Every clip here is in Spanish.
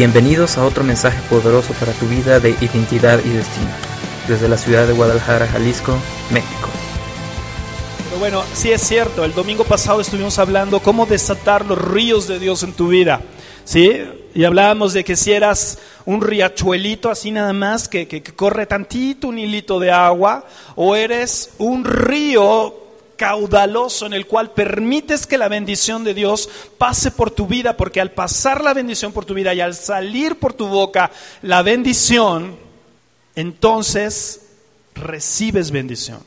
Bienvenidos a otro mensaje poderoso para tu vida de identidad y destino, desde la ciudad de Guadalajara, Jalisco, México. Pero bueno, sí es cierto, el domingo pasado estuvimos hablando cómo desatar los ríos de Dios en tu vida, ¿sí? Y hablábamos de que si eras un riachuelito así nada más, que, que, que corre tantito un hilito de agua, o eres un río caudaloso en el cual permites que la bendición de Dios pase por tu vida, porque al pasar la bendición por tu vida y al salir por tu boca la bendición, entonces recibes bendición.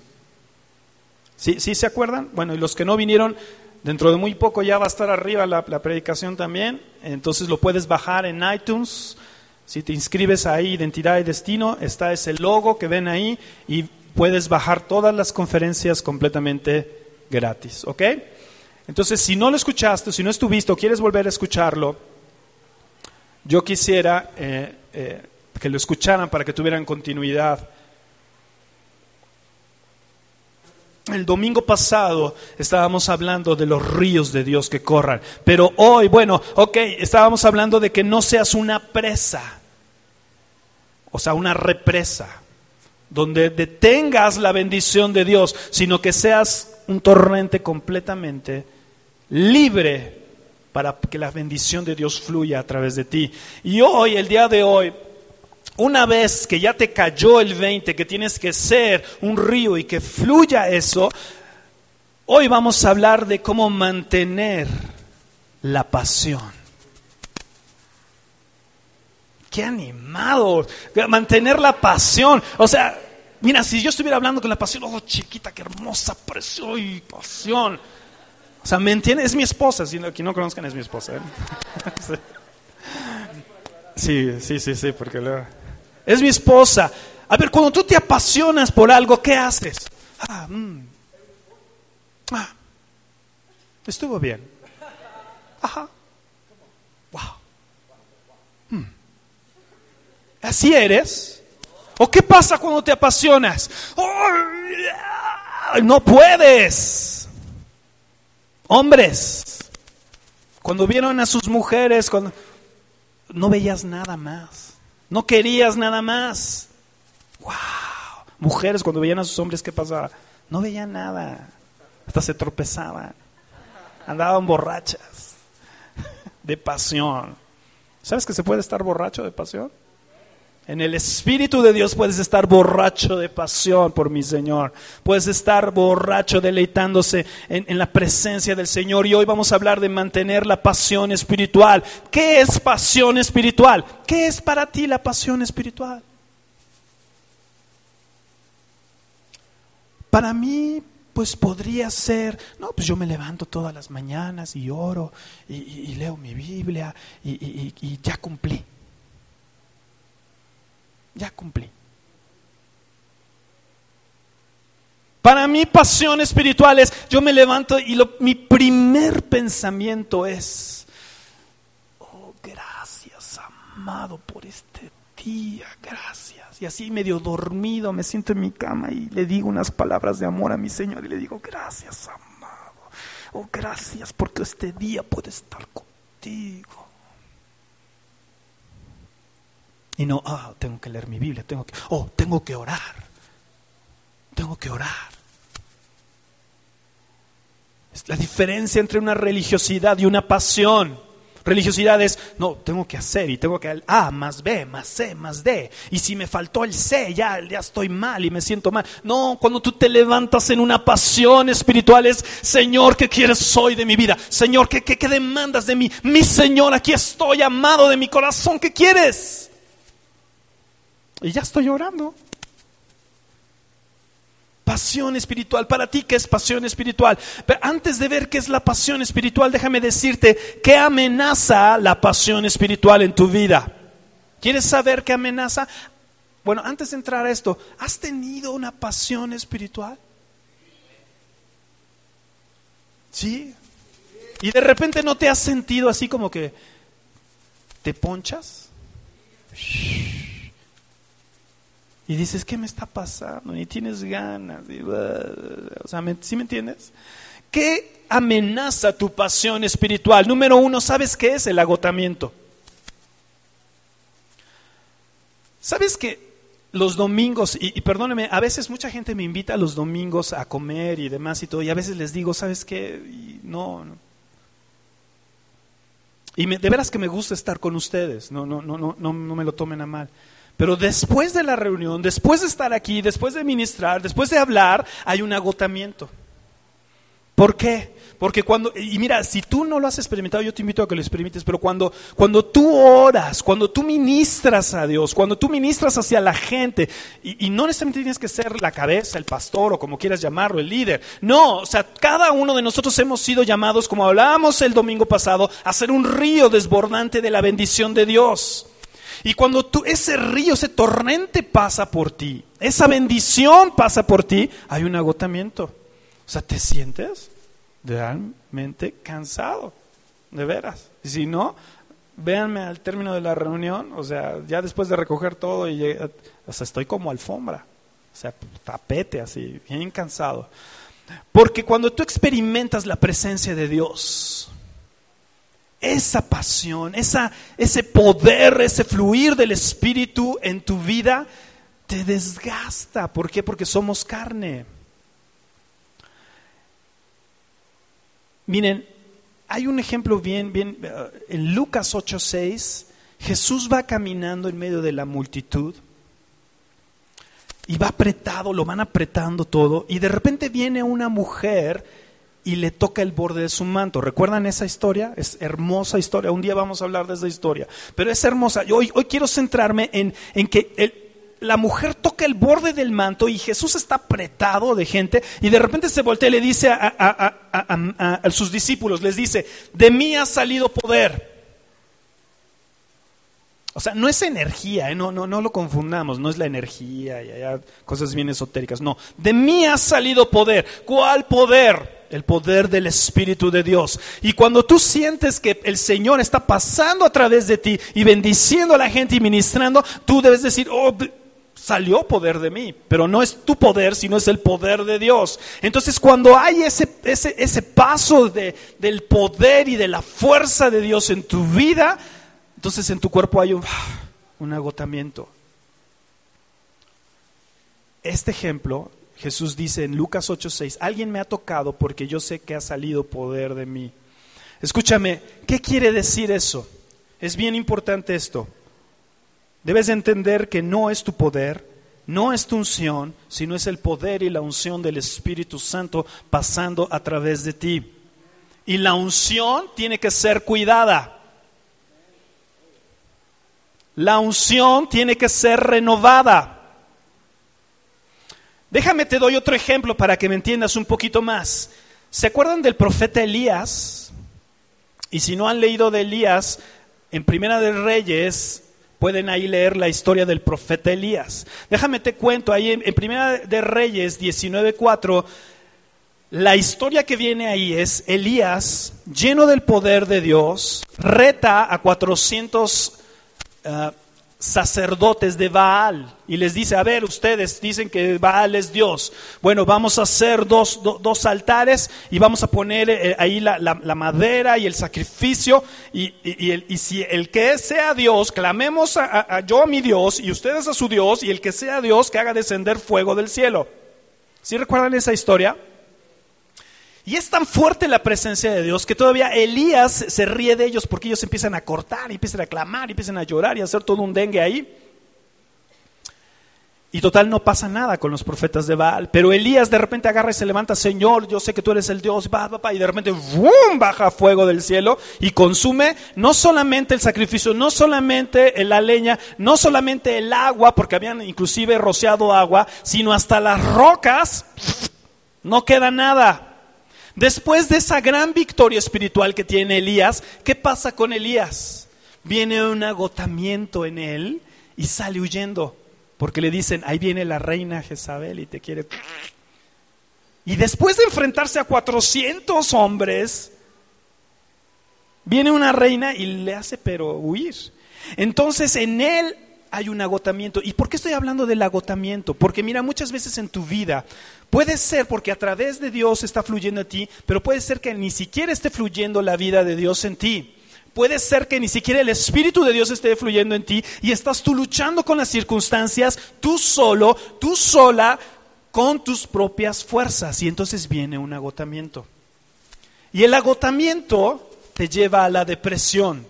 ¿Sí, ¿Sí se acuerdan? Bueno, y los que no vinieron, dentro de muy poco ya va a estar arriba la, la predicación también, entonces lo puedes bajar en iTunes. Si te inscribes ahí, Identidad y Destino, está ese logo que ven ahí y puedes bajar todas las conferencias completamente gratis, ¿ok? Entonces, si no lo escuchaste, si no estuviste o quieres volver a escucharlo, yo quisiera eh, eh, que lo escucharan para que tuvieran continuidad. El domingo pasado estábamos hablando de los ríos de Dios que corran, pero hoy, bueno, ok, estábamos hablando de que no seas una presa, o sea, una represa donde detengas la bendición de Dios, sino que seas un torrente completamente libre para que la bendición de Dios fluya a través de ti. Y hoy, el día de hoy, una vez que ya te cayó el 20, que tienes que ser un río y que fluya eso, hoy vamos a hablar de cómo mantener la pasión. Qué animado, mantener la pasión. O sea, mira, si yo estuviera hablando con la pasión, oh chiquita, qué hermosa, preciosa y pasión. O sea, ¿me entiendes? Es mi esposa, si no, no conozcan es mi esposa. ¿eh? Sí, sí, sí, sí, porque luego... Es mi esposa. A ver, cuando tú te apasionas por algo, ¿qué haces? Ah, mm. ah estuvo bien. Ajá. Wow. Hmm. ¿Así eres? ¿O qué pasa cuando te apasionas? no puedes. Hombres, cuando vieron a sus mujeres, no veías nada más, no querías nada más. Wow. Mujeres, cuando veían a sus hombres, ¿qué pasaba? No veían nada, hasta se tropezaban, andaban borrachas de pasión. ¿Sabes que se puede estar borracho de pasión? En el Espíritu de Dios puedes estar borracho de pasión por mi Señor. Puedes estar borracho deleitándose en, en, la presencia del Señor. Y hoy vamos a hablar de mantener la pasión espiritual. ¿Qué es pasión espiritual? ¿Qué es para ti la pasión espiritual? Para mí, pues podría ser, no, pues yo me levanto todas las mañanas y oro y, leo mi Biblia y ya cumplí ya cumplí. Para mí pasión espiritual es, yo me levanto y lo, mi primer pensamiento es, oh, gracias amado por este día, gracias. Y así medio dormido me siento en mi cama y le digo unas palabras de amor a mi Señor y le digo, gracias amado, oh, gracias porque este día puede estar contigo. Y no, ah, tengo que leer mi Biblia, tengo que, oh, tengo que orar. Tengo que orar. Es la diferencia entre una religiosidad y una pasión. Religiosidad es, no, tengo que hacer y tengo que, A más B, más C, más D. Y si me faltó el C, ya, ya estoy mal y me siento mal. No, cuando tú te levantas en una pasión espiritual es, Señor, ¿qué quieres hoy de mi vida? Señor, ¿qué, qué, qué demandas de mí? Mi Señor, aquí estoy, amado de mi corazón, ¿qué quieres? Y ya estoy orando. Pasión espiritual. Para ti, ¿qué es pasión espiritual? Pero antes de ver qué es la pasión espiritual, déjame decirte qué amenaza la pasión espiritual en tu vida. ¿Quieres saber qué amenaza? Bueno, antes de entrar a esto, ¿has tenido una pasión espiritual? ¿Sí? Y de repente no te has sentido así como que te ponchas. Y dices, ¿qué me está pasando? Ni tienes ganas. o sea, ¿sí me entiendes? ¿Qué amenaza tu pasión espiritual? Número uno, ¿sabes qué es el agotamiento? ¿Sabes que los domingos, y, perdóneme, a veces mucha gente me invita los domingos a comer y demás y todo, y a veces les digo, ¿sabes qué? no, no. Y de veras que me gusta estar con ustedes, no, no, no, no, no, no me lo tomen a mal. Pero después de la reunión, después de estar aquí, después de ministrar, después de hablar, hay un agotamiento. ¿Por qué? Porque cuando, y mira, si tú no lo has experimentado, yo te invito a que lo experimentes, pero cuando, cuando tú oras, cuando tú ministras a Dios, cuando tú ministras hacia la gente, y, y, no necesariamente tienes que ser la cabeza, el pastor o como quieras llamarlo, el líder, no, o sea, cada uno de nosotros hemos sido llamados, como hablábamos el domingo pasado, a ser un río desbordante de la bendición de Dios. Y cuando tú, ese río, ese torrente pasa por ti, esa bendición pasa por ti, hay un agotamiento. O sea, te sientes realmente cansado, de veras. Y si no, véanme al término de la reunión, o sea, ya después de recoger todo, y o sea, estoy como alfombra, o sea, tapete así, bien cansado. Porque cuando tú experimentas la presencia de Dios, esa pasión, esa, ese poder, ese fluir del Espíritu en tu vida, te desgasta. ¿Por qué? Porque somos carne. Miren, hay un ejemplo bien, bien, eh, en Lucas 8:6, Jesús va caminando en medio de la multitud y va apretado, lo van apretando todo, y de repente viene una mujer y le toca el borde de su manto. ¿Recuerdan esa historia? Es hermosa historia. Un día vamos a hablar de esa historia. Pero es hermosa. Yo hoy, hoy quiero centrarme en, en que la mujer toca el borde del manto y Jesús está apretado de gente y de repente se voltea y le dice a, sus discípulos, les dice, de mí ha salido poder. O sea, no es energía, ¿eh? no, no, no lo confundamos, no es la energía y hay cosas bien esotéricas, no, de mí ha salido poder. ¿Cuál poder? El poder del Espíritu de Dios. Y cuando tú sientes que el Señor está pasando a través de ti y bendiciendo a la gente y ministrando, tú debes decir, oh, salió poder de mí, pero no es tu poder, sino es el poder de Dios. Entonces cuando hay ese, ese, ese paso de, del poder y de la fuerza de Dios en tu vida, entonces en tu cuerpo hay un, un agotamiento. Este ejemplo, Jesús dice en Lucas 8:6, alguien me ha tocado porque yo sé que ha salido poder de mí. Escúchame, ¿qué quiere decir eso? Es bien importante esto. Debes entender que no es tu poder, no es tu unción, sino es el poder y la unción del Espíritu Santo pasando a través de ti. Y la unción tiene que ser cuidada. La unción tiene que ser renovada. Déjame te doy otro ejemplo para que me entiendas un poquito más. ¿Se acuerdan del profeta Elías? Y si no han leído de Elías, en Primera de Reyes Pueden ahí leer la historia del profeta Elías. Déjame te cuento, ahí en, Primera de Reyes 19.4, la historia que viene ahí es Elías, lleno del poder de Dios, reta a 400 sacerdotes de Baal y les dice, a ver, ustedes dicen que Baal es Dios. Bueno, vamos a hacer dos, dos altares y vamos a poner eh, ahí la, madera y el sacrificio y, y, si el que sea Dios, clamemos a, yo a mi Dios y ustedes a su Dios y el que sea Dios que haga descender fuego del cielo. ¿Sí recuerdan esa historia? Y es tan fuerte la presencia de Dios que todavía Elías se ríe de ellos porque ellos empiezan a cortar, y empiezan a clamar, y empiezan a llorar y a hacer todo un dengue ahí. Y total no pasa nada con los profetas de Baal. Pero Elías de repente agarra y se levanta, Señor, yo sé que tú eres el Dios, y de repente ¡vum! baja fuego del cielo y consume no solamente el sacrificio, no solamente la leña, no solamente el agua, porque habían inclusive rociado agua, sino hasta las rocas, no queda nada. Después de esa gran victoria espiritual que tiene Elías, ¿qué pasa con Elías? Viene un agotamiento en él y sale huyendo, porque le dicen, ahí viene la reina Jezabel y te quiere... Y después de enfrentarse a 400 hombres, viene una reina y le hace pero huir. Entonces en él hay un agotamiento. ¿Y por qué estoy hablando del agotamiento? Porque mira, muchas veces en tu vida puede ser porque a través de Dios está fluyendo a ti, pero puede ser que ni siquiera esté fluyendo la vida de Dios en ti. Puede ser que ni siquiera el Espíritu de Dios esté fluyendo en ti y estás tú luchando con las circunstancias, tú solo, tú sola, con tus propias fuerzas. Y entonces viene un agotamiento. Y el agotamiento te lleva a la depresión.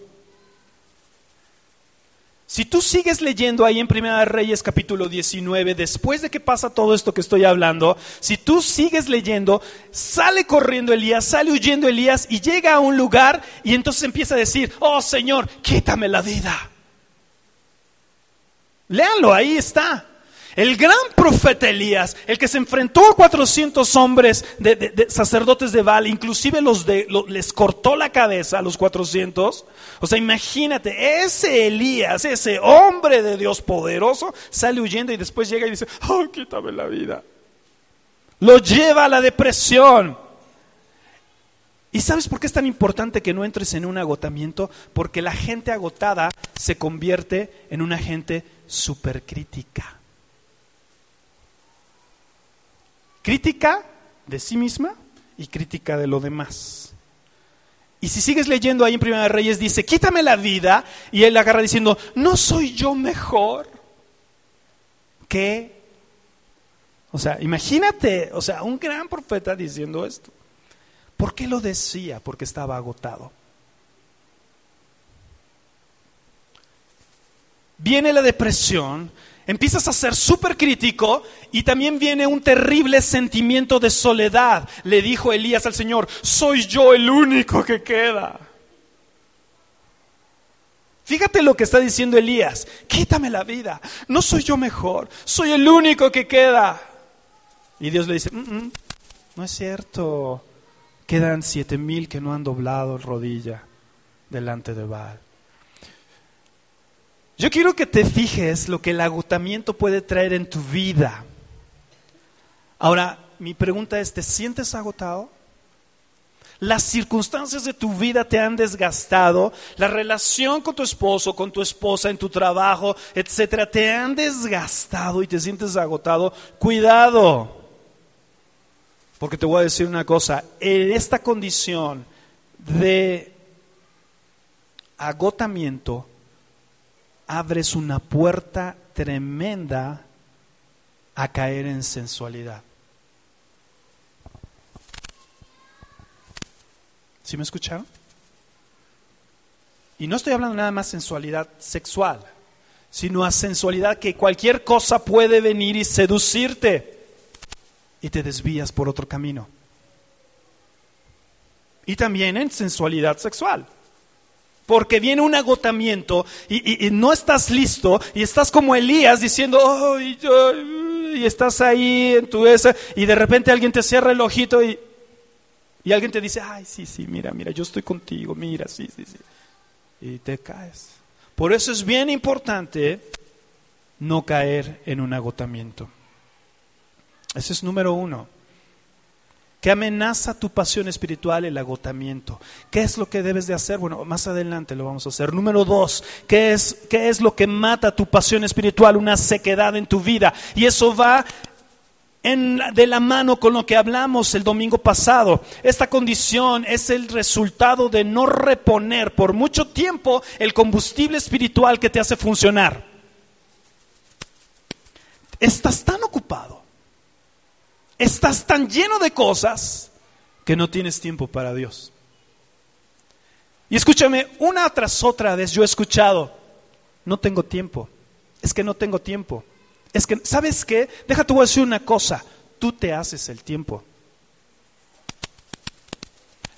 Si tú sigues leyendo ahí en Primera Reyes capítulo 19, después de que pasa todo esto que estoy hablando, si tú sigues leyendo, sale corriendo Elías, sale huyendo Elías y llega a un lugar y entonces empieza a decir, oh Señor, quítame la vida. Léanlo, ahí está. El gran profeta Elías, el que se enfrentó a 400 hombres de, sacerdotes de Baal, inclusive los de, les cortó la cabeza a los 400. O sea, imagínate, ese Elías, ese hombre de Dios poderoso, sale huyendo y después llega y dice, oh, quítame la vida. Lo lleva a la depresión. ¿Y sabes por qué es tan importante que no entres en un agotamiento? Porque la gente agotada se convierte en una gente supercrítica. Crítica de sí misma y crítica de lo demás. Y si sigues leyendo ahí en Primera Reyes, dice, quítame la vida, y él agarra diciendo, no soy yo mejor que... O sea, imagínate, o sea, un gran profeta diciendo esto. ¿Por qué lo decía? Porque estaba agotado. Viene la depresión, Empiezas a ser súper crítico y también viene un terrible sentimiento de soledad. Le dijo Elías al Señor, soy yo el único que queda. Fíjate lo que está diciendo Elías, quítame la vida, no soy yo mejor, soy el único que queda. Y Dios le dice, mm, mm, no es cierto, quedan siete mil que no han doblado rodilla delante de Baal. Yo quiero que te fijes lo que el agotamiento puede traer en tu vida. Ahora, mi pregunta es, ¿te sientes agotado? Las circunstancias de tu vida te han desgastado, la relación con tu esposo, con tu esposa, en tu trabajo, etcétera, te han desgastado y te sientes agotado. Cuidado, porque te voy a decir una cosa, en esta condición de agotamiento, abres una puerta tremenda a caer en sensualidad. ¿Sí me escucharon? Y no estoy hablando nada más sensualidad sexual, sino a sensualidad que cualquier cosa puede venir y seducirte y te desvías por otro camino. Y también en sensualidad sexual porque viene un agotamiento y, no estás listo y estás como Elías diciendo, oh, y, y, estás ahí en tu esa y de repente alguien te cierra el ojito y, y alguien te dice, ay, sí, sí, mira, mira, yo estoy contigo, mira, sí, sí, sí. Y te caes. Por eso es bien importante no caer en un agotamiento. Ese es número uno. ¿Qué amenaza tu pasión espiritual? El agotamiento. ¿Qué es lo que debes de hacer? Bueno, más adelante lo vamos a hacer. Número dos, ¿qué es, qué es lo que mata tu pasión espiritual? Una sequedad en tu vida. Y eso va en, de la mano con lo que hablamos el domingo pasado. Esta condición es el resultado de no reponer por mucho tiempo el combustible espiritual que te hace funcionar. Estás tan ocupado estás tan lleno de cosas que no tienes tiempo para Dios. Y escúchame, una tras otra vez yo he escuchado, no tengo tiempo, es que no tengo tiempo, es que, ¿sabes qué? Déjate voy decir una cosa, tú te haces el tiempo.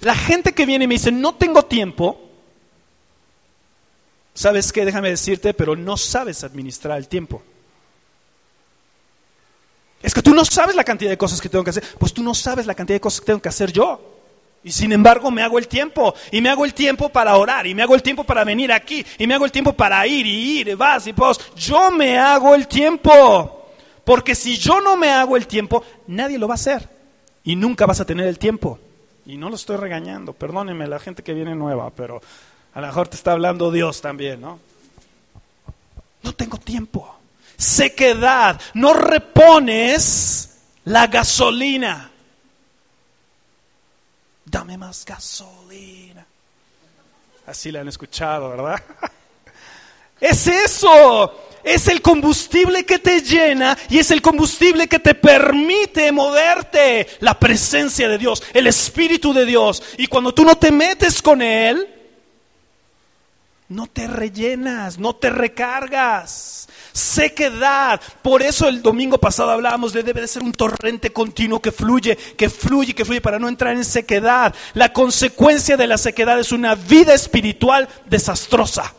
La gente que viene y me dice, no tengo tiempo, ¿sabes qué? Déjame decirte, pero no sabes administrar el tiempo. Es que tú no sabes la cantidad de cosas que tengo que hacer. Pues tú no sabes la cantidad de cosas que tengo que hacer yo. Y sin embargo me hago el tiempo. Y me hago el tiempo para orar. Y me hago el tiempo para venir aquí. Y me hago el tiempo para ir y ir. Y vas y vos. Yo me hago el tiempo. Porque si yo no me hago el tiempo, nadie lo va a hacer. Y nunca vas a tener el tiempo. Y no lo estoy regañando. Perdónenme la gente que viene nueva. Pero a lo mejor te está hablando Dios también, ¿no? No tengo tiempo sequedad, no repones la gasolina. Dame más gasolina. Así la han escuchado, ¿verdad? Es eso. Es el combustible que te llena y es el combustible que te permite moverte. La presencia de Dios, el Espíritu de Dios. Y cuando tú no te metes con Él, no te rellenas, no te recargas. Sequedad. Por eso el domingo pasado hablábamos de debe de ser un torrente continuo que fluye, que fluye, que fluye para no entrar en sequedad. La consecuencia de la sequedad es una vida espiritual desastrosa.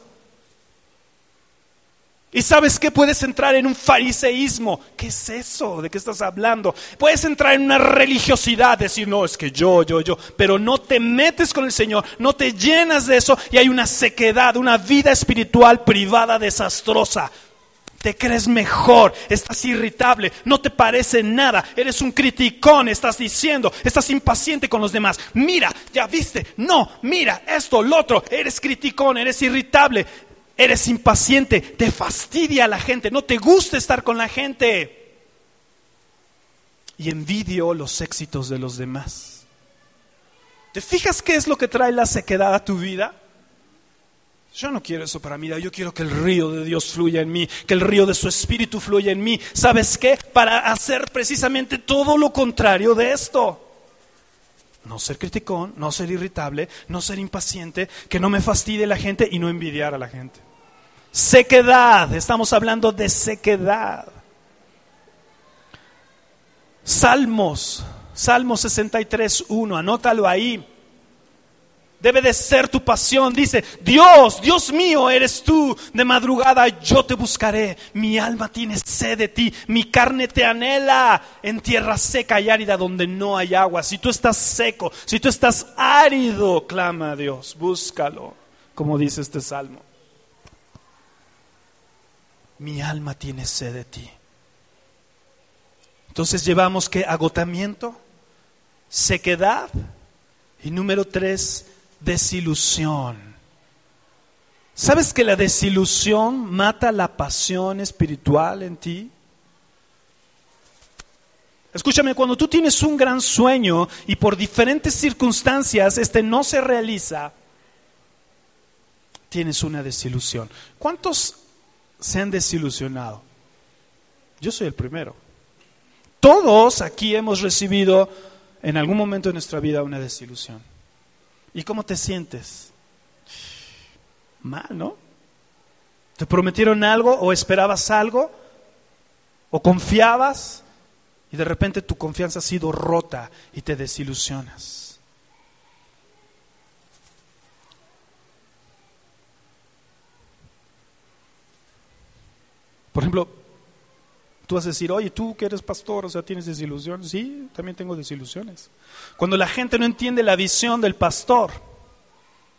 Y sabes que puedes entrar en un fariseísmo. ¿Qué es eso? ¿De qué estás hablando? Puedes entrar en una religiosidad, decir, no, es que yo, yo, yo, pero no te metes con el Señor, no te llenas de eso y hay una sequedad, una vida espiritual privada desastrosa. Te crees mejor, estás irritable, no te parece nada, eres un criticón, estás diciendo, estás impaciente con los demás. Mira, ya viste, no, mira, esto, lo otro, eres criticón, eres irritable, Eres impaciente, te fastidia a la gente, no te gusta estar con la gente. Y envidio los éxitos de los demás. ¿Te fijas qué es lo que trae la sequedad a tu vida? Yo no quiero eso para mí, yo quiero que el río de Dios fluya en mí, que el río de su espíritu fluya en mí. ¿Sabes qué? Para hacer precisamente todo lo contrario de esto. No ser criticón, no ser irritable, no ser impaciente, que no me fastidie la gente y no envidiar a la gente. Sequedad, estamos hablando de sequedad. Salmos, Salmos 63, 1, anótalo ahí. Debe de ser tu pasión. Dice, Dios, Dios mío, eres tú. De madrugada yo te buscaré. Mi alma tiene sed de ti. Mi carne te anhela en tierra seca y árida donde no hay agua. Si tú estás seco, si tú estás árido, clama a Dios. Búscalo, como dice este salmo mi alma tiene sed de ti. Entonces llevamos que agotamiento, sequedad y número tres, desilusión. ¿Sabes que la desilusión mata la pasión espiritual en ti? Escúchame, cuando tú tienes un gran sueño y por diferentes circunstancias este no se realiza, tienes una desilusión. ¿Cuántos se han desilusionado. Yo soy el primero. Todos aquí hemos recibido en algún momento de nuestra vida una desilusión. ¿Y cómo te sientes? Mal, ¿no? ¿Te prometieron algo o esperabas algo? ¿O confiabas? Y de repente tu confianza ha sido rota y te desilusionas. Por ejemplo, tú vas a decir, oye, tú que eres pastor, o sea, tienes desilusiones. Sí, también tengo desilusiones. Cuando la gente no entiende la visión del pastor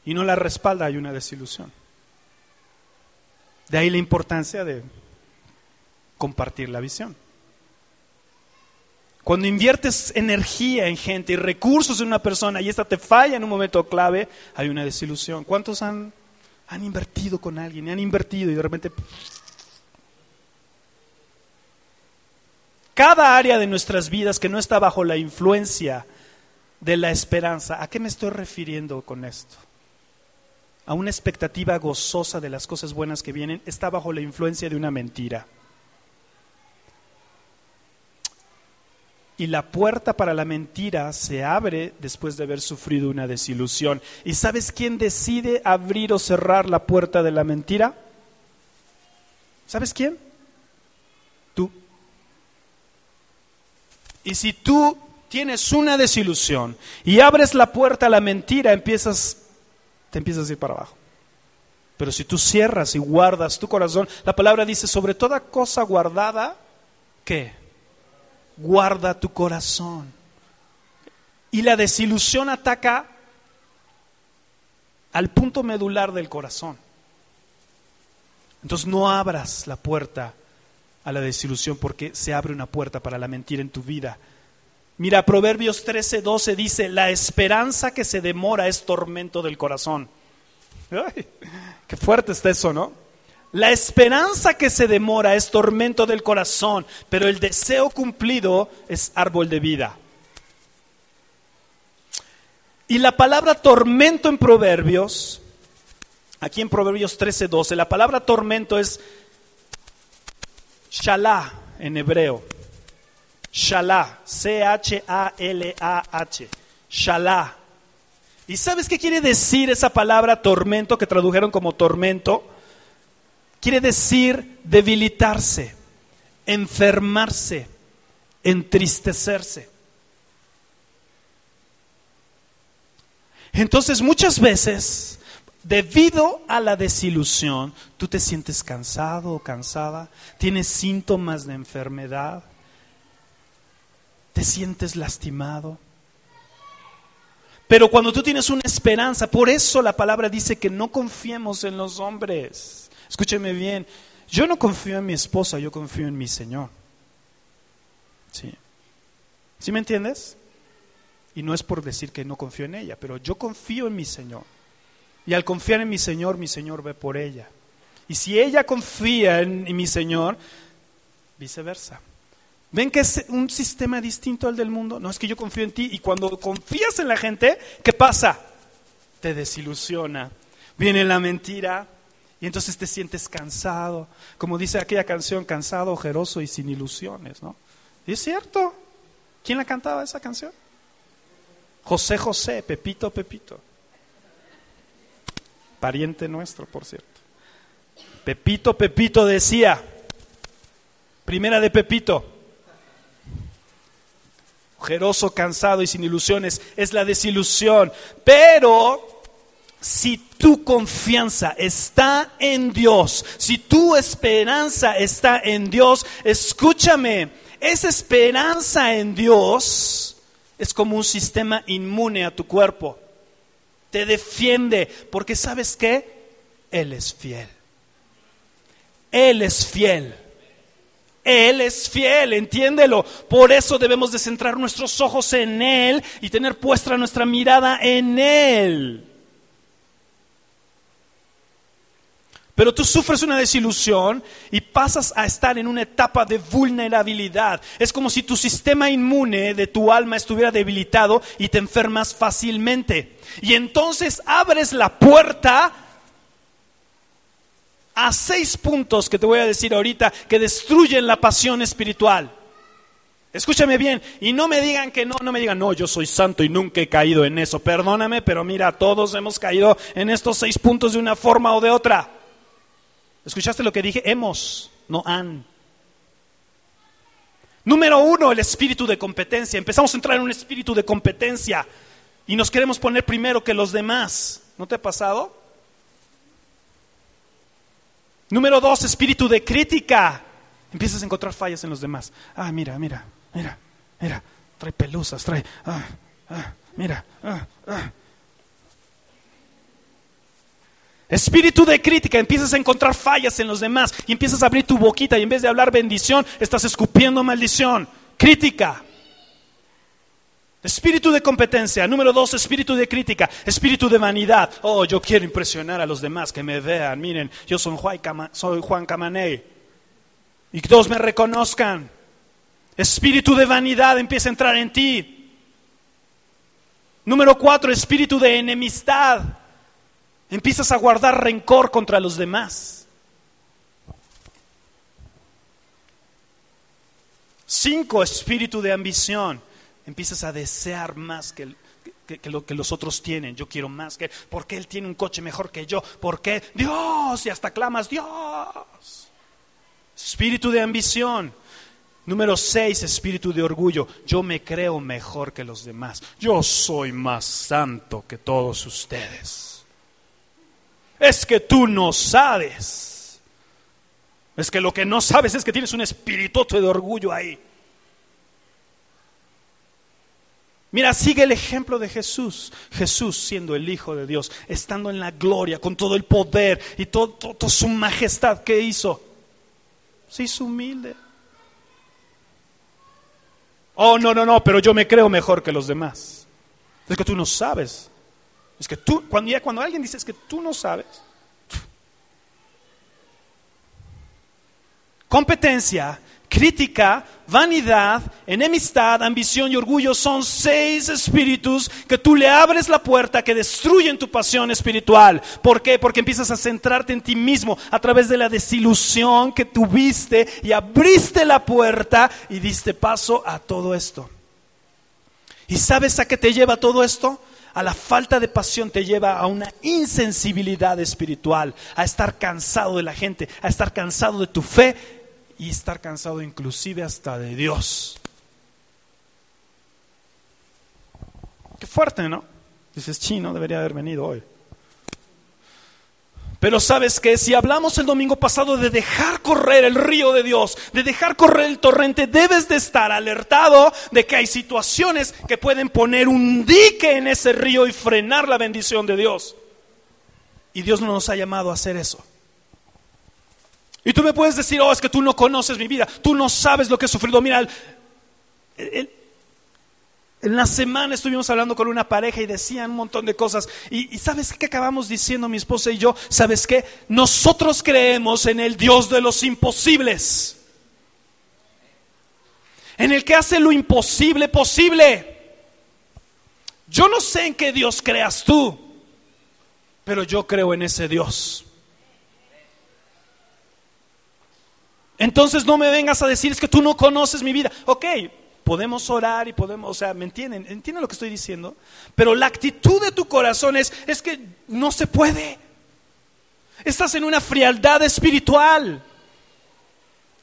y no la respalda, hay una desilusión. De ahí la importancia de compartir la visión. Cuando inviertes energía en gente y recursos en una persona y esta te falla en un momento clave, hay una desilusión. ¿Cuántos han, han invertido con alguien? Han invertido y de repente cada área de nuestras vidas que no está bajo la influencia de la esperanza. ¿A qué me estoy refiriendo con esto? A una expectativa gozosa de las cosas buenas que vienen, está bajo la influencia de una mentira. Y la puerta para la mentira se abre después de haber sufrido una desilusión. ¿Y sabes quién decide abrir o cerrar la puerta de la mentira? ¿Sabes quién? Y si tú tienes una desilusión y abres la puerta a la mentira, empiezas, te empiezas a ir para abajo. Pero si tú cierras y guardas tu corazón, la palabra dice, sobre toda cosa guardada, ¿qué? Guarda tu corazón. Y la desilusión ataca al punto medular del corazón. Entonces no abras la puerta a la desilusión porque se abre una puerta para la mentira en tu vida. Mira, Proverbios 13, 12 dice, la esperanza que se demora es tormento del corazón. qué fuerte está eso, ¿no? La esperanza que se demora es tormento del corazón, pero el deseo cumplido es árbol de vida. Y la palabra tormento en Proverbios aquí en Proverbios 13:12. La palabra tormento es shalá en hebreo. Shalá, C-H-A-L-A-H. Shalá. ¿Y sabes qué quiere decir esa palabra tormento que tradujeron como tormento? Quiere decir debilitarse, enfermarse, entristecerse. Entonces muchas veces, debido a la desilusión, tú te sientes cansado o cansada, tienes síntomas de enfermedad, te sientes lastimado. Pero cuando tú tienes una esperanza, por eso la palabra dice que no confiemos en los hombres. Escúcheme bien, yo no confío en mi esposa, yo confío en mi Señor. ¿Sí? ¿Sí me entiendes? Y no es por decir que no confío en ella, pero yo confío en mi Señor. Y al confiar en mi Señor, mi Señor ve por ella. Y si ella confía en, mi Señor, viceversa. ¿Ven que es un sistema distinto al del mundo? No es que yo confío en ti y cuando confías en la gente, ¿qué pasa? Te desilusiona. Viene la mentira y entonces te sientes cansado. Como dice aquella canción, cansado, ojeroso y sin ilusiones, ¿no? Y es cierto. ¿Quién la cantaba esa canción? José José, Pepito Pepito. Pariente nuestro, por cierto. Pepito Pepito decía, primera de Pepito, ojeroso, cansado y sin ilusiones, es la desilusión. Pero si tu confianza está en Dios, si tu esperanza está en Dios, escúchame, esa esperanza en Dios es como un sistema inmune a tu cuerpo. Te defiende, porque sabes qué? Él es fiel. Él es fiel. Él es fiel, entiéndelo. Por eso debemos de centrar nuestros ojos en Él y tener puesta nuestra mirada en Él. Pero tú sufres una desilusión y pasas a estar en una etapa de vulnerabilidad. Es como si tu sistema inmune de tu alma estuviera debilitado y te enfermas fácilmente. Y entonces abres la puerta a seis puntos que te voy a decir ahorita que destruyen la pasión espiritual. Escúchame bien y no me digan que no, no me digan, no, yo soy santo y nunca he caído en eso. Perdóname, pero mira, todos hemos caído en estos seis puntos de una forma o de otra. ¿Escuchaste lo que dije? Hemos, no han. Número uno, el espíritu de competencia. Empezamos a entrar en un espíritu de competencia y nos queremos poner primero que los demás. ¿No te ha pasado? Número dos, espíritu de crítica. Empiezas a encontrar fallas en los demás. Ah, mira, mira, mira, mira, trae pelusas, trae, ah, ah, mira, ah, ah. Espíritu de crítica, empiezas a encontrar fallas en los demás y empiezas a abrir tu boquita y en vez de hablar bendición, estás escupiendo maldición. Crítica. Espíritu de competencia. Número dos, espíritu de crítica. Espíritu de vanidad. Oh, yo quiero impresionar a los demás, que me vean. Miren, yo soy Juan, Juan Camaney. Y que todos me reconozcan. Espíritu de vanidad empieza a entrar en ti. Número cuatro, espíritu de enemistad. Empiezas a guardar rencor contra los demás. Cinco, espíritu de ambición empiezas a desear más que, lo que los otros tienen. Yo quiero más que. ¿Por qué él tiene un coche mejor que yo? ¿Por qué? Dios, y hasta clamas, Dios. Espíritu de ambición. Número seis, espíritu de orgullo. Yo me creo mejor que los demás. Yo soy más santo que todos ustedes. Es que tú no sabes. Es que lo que no sabes es que tienes un espíritu de orgullo ahí. Mira, sigue el ejemplo de Jesús. Jesús siendo el Hijo de Dios, estando en la gloria, con todo el poder y toda su majestad que hizo. Se hizo humilde. Oh, no, no, no, pero yo me creo mejor que los demás. Es que tú no sabes. Es que tú, cuando, ya, cuando alguien dice es que tú no sabes. Competencia crítica, vanidad, enemistad, ambición y orgullo son seis espíritus que tú le abres la puerta que destruyen tu pasión espiritual. ¿Por qué? Porque empiezas a centrarte en ti mismo a través de la desilusión que tuviste y abriste la puerta y diste paso a todo esto. ¿Y sabes a qué te lleva todo esto? A la falta de pasión te lleva a una insensibilidad espiritual, a estar cansado de la gente, a estar cansado de tu fe y estar cansado inclusive hasta de Dios. Qué fuerte, ¿no? Dices, chino, debería haber venido hoy. Pero sabes que si hablamos el domingo pasado de dejar correr el río de Dios, de dejar correr el torrente, debes de estar alertado de que hay situaciones que pueden poner un dique en ese río y frenar la bendición de Dios. Y Dios no nos ha llamado a hacer eso. Y tú me puedes decir, oh, es que tú no conoces mi vida, tú no sabes lo que he sufrido. Mira, el, en la semana estuvimos hablando con una pareja y decían un montón de cosas. Y, ¿sabes qué acabamos diciendo mi esposa y yo? ¿Sabes qué? Nosotros creemos en el Dios de los imposibles. En el que hace lo imposible posible. Yo no sé en qué Dios creas tú, pero yo creo en ese Dios. Entonces no me vengas a decir es que tú no conoces mi vida. Ok, podemos orar y podemos, o sea, ¿me entienden? ¿Entienden lo que estoy diciendo? Pero la actitud de tu corazón es, es que no se puede. Estás en una frialdad espiritual.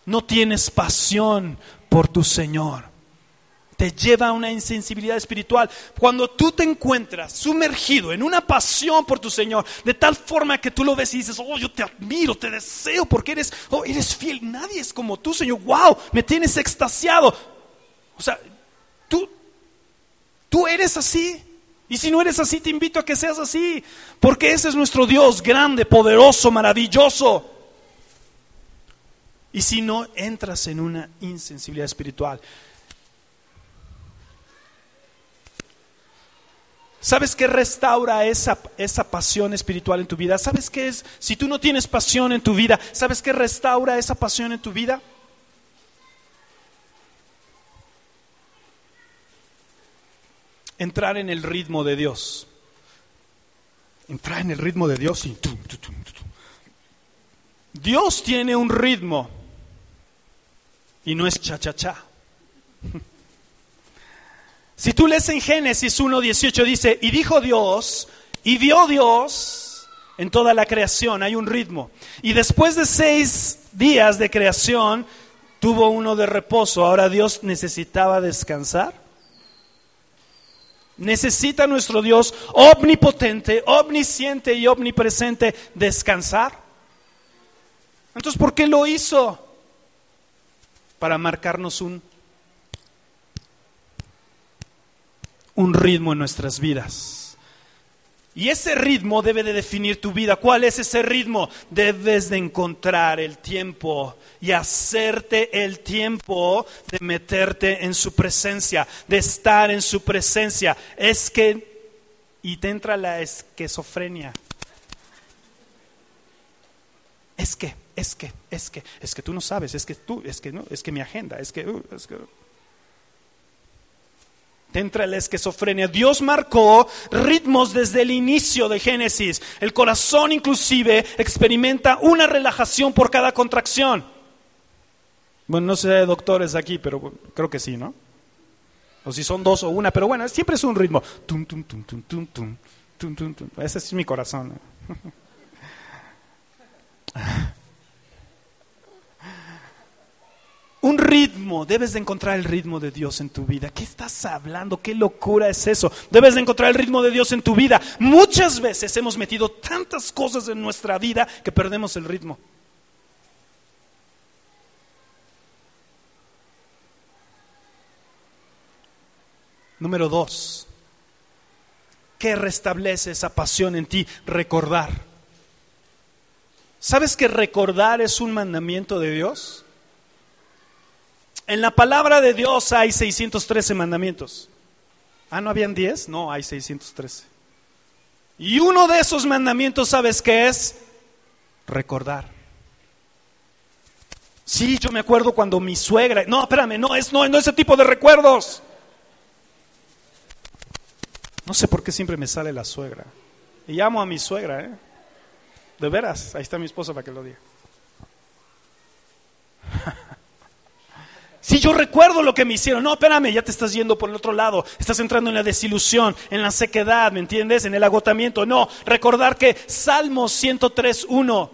No tienes pasión por tu Señor. Te lleva a una insensibilidad espiritual. Cuando tú te encuentras sumergido en una pasión por tu Señor, de tal forma que tú lo ves y dices, oh, yo te admiro, te deseo, porque eres, oh, eres fiel. Nadie es como tú, Señor. Wow, me tienes extasiado. O sea, tú, tú eres así. Y si no eres así, te invito a que seas así. Porque ese es nuestro Dios, grande, poderoso, maravilloso. Y si no, entras en una insensibilidad espiritual. ¿Sabes qué restaura esa, esa, pasión espiritual en tu vida? ¿Sabes qué es? Si tú no tienes pasión en tu vida, ¿sabes qué restaura esa pasión en tu vida? Entrar en el ritmo de Dios. Entrar en el ritmo de Dios y... Dios tiene un ritmo y no es cha-cha-cha. Si tú lees en Génesis 1.18 dice, y dijo Dios, y vio Dios en toda la creación, hay un ritmo. Y después de seis días de creación, tuvo uno de reposo. Ahora Dios necesitaba descansar. Necesita nuestro Dios omnipotente, omnisciente y omnipresente descansar. Entonces, ¿por qué lo hizo? Para marcarnos un, un ritmo en nuestras vidas. Y ese ritmo debe de definir tu vida. ¿Cuál es ese ritmo? Debes de encontrar el tiempo y hacerte el tiempo de meterte en su presencia, de estar en su presencia. Es que, y te entra la esquizofrenia. Es que, es que, es que, es que tú no sabes, es que tú, es que no, es que mi agenda, es que, uh, es que entra la esquizofrenia. Dios marcó ritmos desde el inicio de Génesis. El corazón inclusive experimenta una relajación por cada contracción. Bueno, no sé de doctores aquí, pero creo que sí, ¿no? O si son dos o una, pero bueno, siempre es un ritmo. Tum, tum, tum, tum, tum, tum, tum, tum, tum. Ese es mi corazón. un ritmo, debes de encontrar el ritmo de Dios en tu vida. ¿Qué estás hablando? ¿Qué locura es eso? Debes de encontrar el ritmo de Dios en tu vida. Muchas veces hemos metido tantas cosas en nuestra vida que perdemos el ritmo. Número dos, ¿qué restablece esa pasión en ti? Recordar. ¿Sabes que recordar es un mandamiento de Dios? En la palabra de Dios hay 613 mandamientos. Ah, ¿no habían 10? No, hay 613. Y uno de esos mandamientos, ¿sabes qué es? Recordar. Sí, yo me acuerdo cuando mi suegra. No, espérame, no es no, no ese tipo de recuerdos. No sé por qué siempre me sale la suegra. Y amo a mi suegra, ¿eh? De veras, ahí está mi esposa para que lo diga. Si yo recuerdo lo que me hicieron, no, espérame, ya te estás yendo por el otro lado, estás entrando en la desilusión, en la sequedad, ¿me entiendes? En el agotamiento. No, recordar que Salmo 103.1,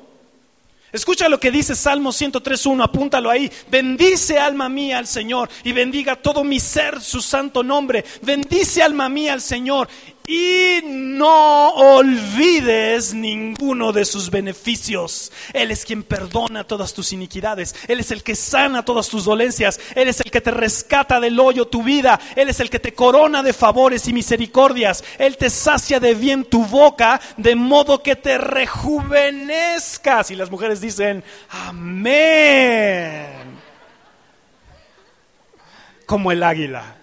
escucha lo que dice Salmo 103.1, apúntalo ahí. Bendice alma mía al Señor y bendiga todo mi ser su santo nombre. Bendice alma mía al Señor y no olvides ninguno de sus beneficios. Él es quien perdona todas tus iniquidades. Él es el que sana todas tus dolencias. Él es el que te rescata del hoyo tu vida. Él es el que te corona de favores y misericordias. Él te sacia de bien tu boca, de modo que te rejuvenezcas. Y las mujeres dicen, amén. Como el águila.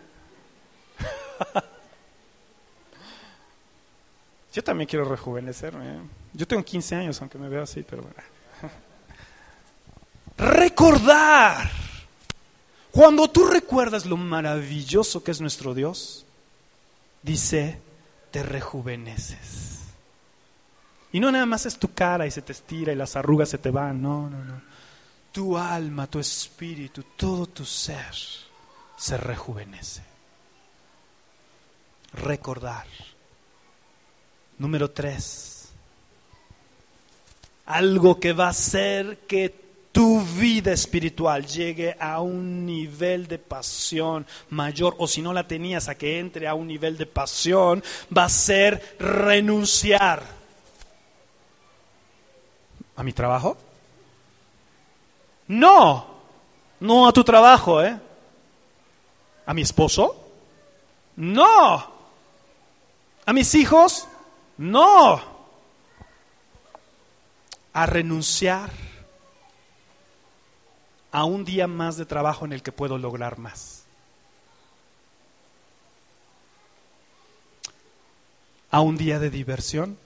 Yo también quiero rejuvenecerme. ¿eh? Yo tengo 15 años, aunque me vea así, pero bueno. Recordar. Cuando tú recuerdas lo maravilloso que es nuestro Dios, dice, te rejuveneces. Y no nada más es tu cara y se te estira y las arrugas se te van, no, no, no. Tu alma, tu espíritu, todo tu ser se rejuvenece. Recordar. Número tres, algo que va a hacer que tu vida espiritual llegue a un nivel de pasión mayor, o si no la tenías, a que entre a un nivel de pasión, va a ser renunciar a mi trabajo. No, no a tu trabajo, ¿eh? ¿A mi esposo? No. ¿A mis hijos? No. A renunciar a un día más de trabajo en el que puedo lograr más. A un día de diversión.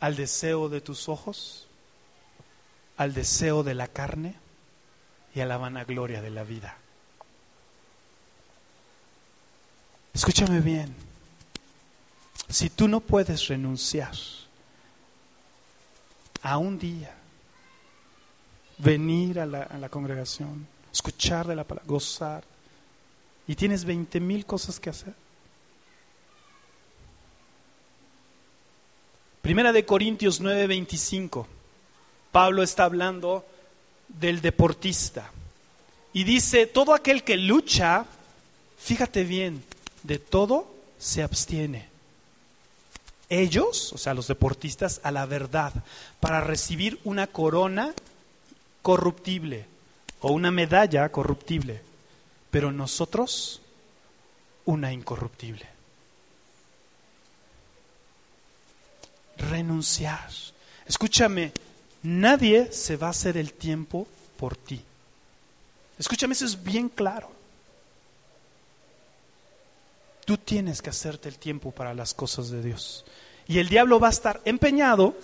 Al deseo de tus ojos. Al deseo de la carne y a la vanagloria de la vida. Escúchame bien. Si tú no puedes renunciar a un día, venir a la, congregación, escuchar de la palabra, gozar, y tienes veinte mil cosas que hacer. Primera de Corintios 9:25. Pablo está hablando del deportista y dice, todo aquel que lucha, fíjate bien, de todo se abstiene ellos, o sea, los deportistas, a la verdad, para recibir una corona corruptible o una medalla corruptible, pero nosotros una incorruptible. Renunciar. Escúchame, nadie se va a hacer el tiempo por ti. Escúchame, eso es bien claro. Tú tienes que hacerte el tiempo para las cosas de Dios. Y el diablo va a estar empeñado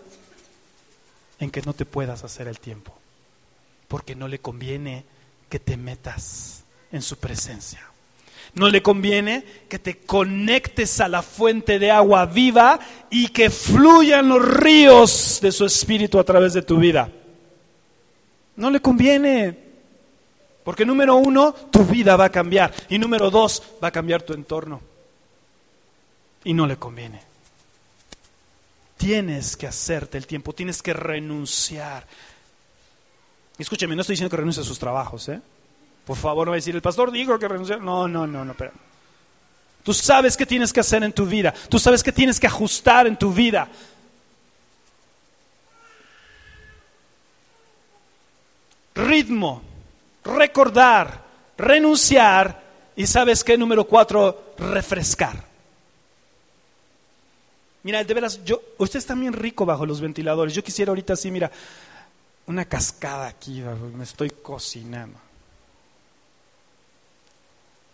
en que no te puedas hacer el tiempo, porque no le conviene que te metas en su presencia. No le conviene que te conectes a la fuente de agua viva y que fluyan los ríos de su espíritu a través de tu vida. No le conviene, porque número uno, tu vida va a cambiar y número dos, va a cambiar tu entorno. Y no le conviene. Tienes que hacerte el tiempo, tienes que renunciar. Escúcheme, no estoy diciendo que renuncie a sus trabajos, ¿eh? Por favor, no va a decir, el pastor dijo que renunciar. No, no, no, no. Tú sabes qué tienes que hacer en tu vida, tú sabes qué tienes que ajustar en tu vida. Ritmo, recordar, renunciar y sabes qué, número cuatro, refrescar. Mira, de veras, yo, usted está bien rico bajo los ventiladores. Yo quisiera ahorita así, mira, una cascada aquí, me estoy cocinando.